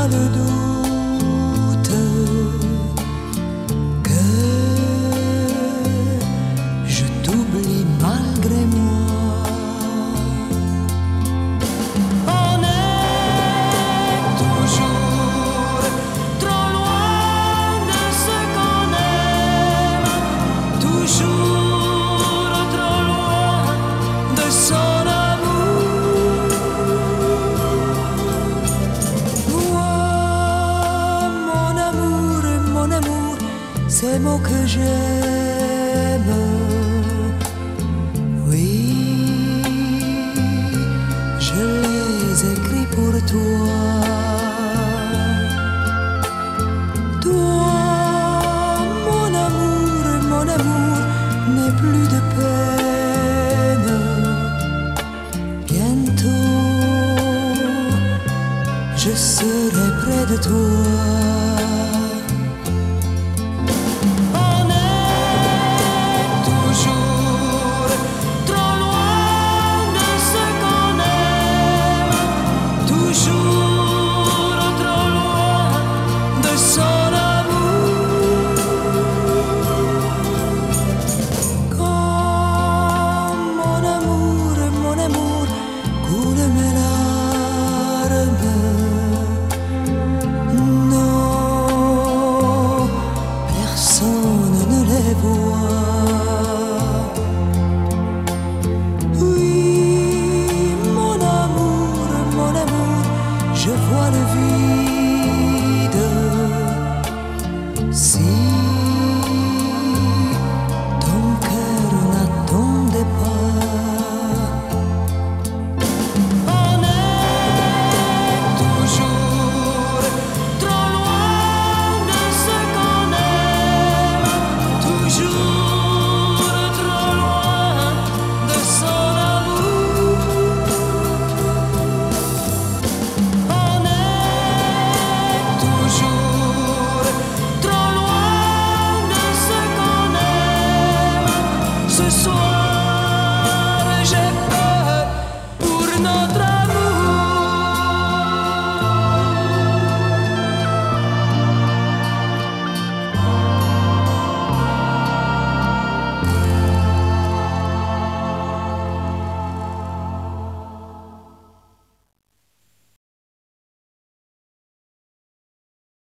Hallelujah. Ces mots que j'aime. Oui, je les écris pour toi. Toi, mon amour, mon amour, n'aie plus de peine. Bientôt, je serai près de toi. de me 的说。